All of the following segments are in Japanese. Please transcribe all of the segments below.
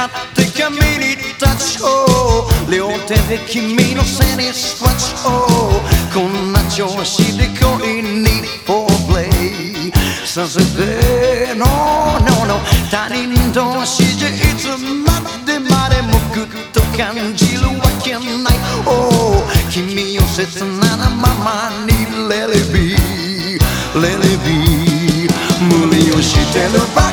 会って髪に立ちを両手で君の背にスクワッチをこんな調子で恋にフォープレイさせて No No No. 他人同士じゃいつまでまでもぐっと感じるわけない Oh 君を切ななままに Let it be Let it be 無理をしてるばっ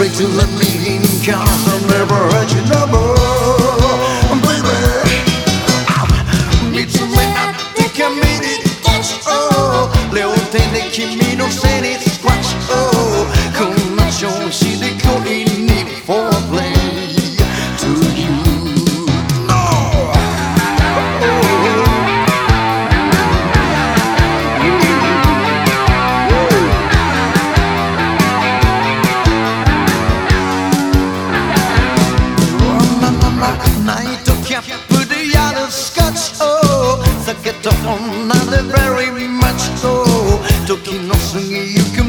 straight to the meeting Cause I never heard your number Baby Meet you at the committee That's all Le haut et les wiary skacz, o Takie to ona, very much, oh. o To kino sung you can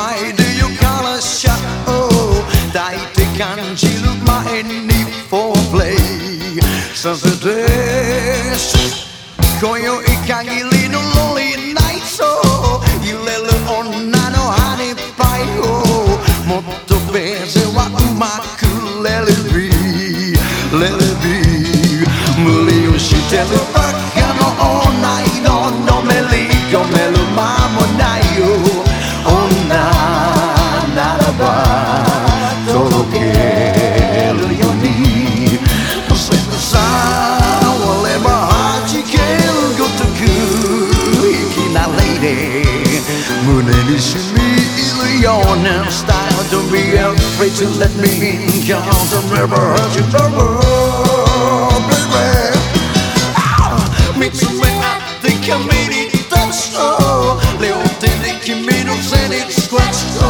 前でよからシャを抱いて感じる前に for play させて今宵限りのロリーナイト揺れる女のハニーパイをもっとベーゼはうまく Let it be Let it be 無理をしてる。Wishing me in your now style Don't be afraid to let me in. Cause I've never heard you Baby ah, Meet somewhere I think I made it. That's so Little thing that you made of Zenith Scratch.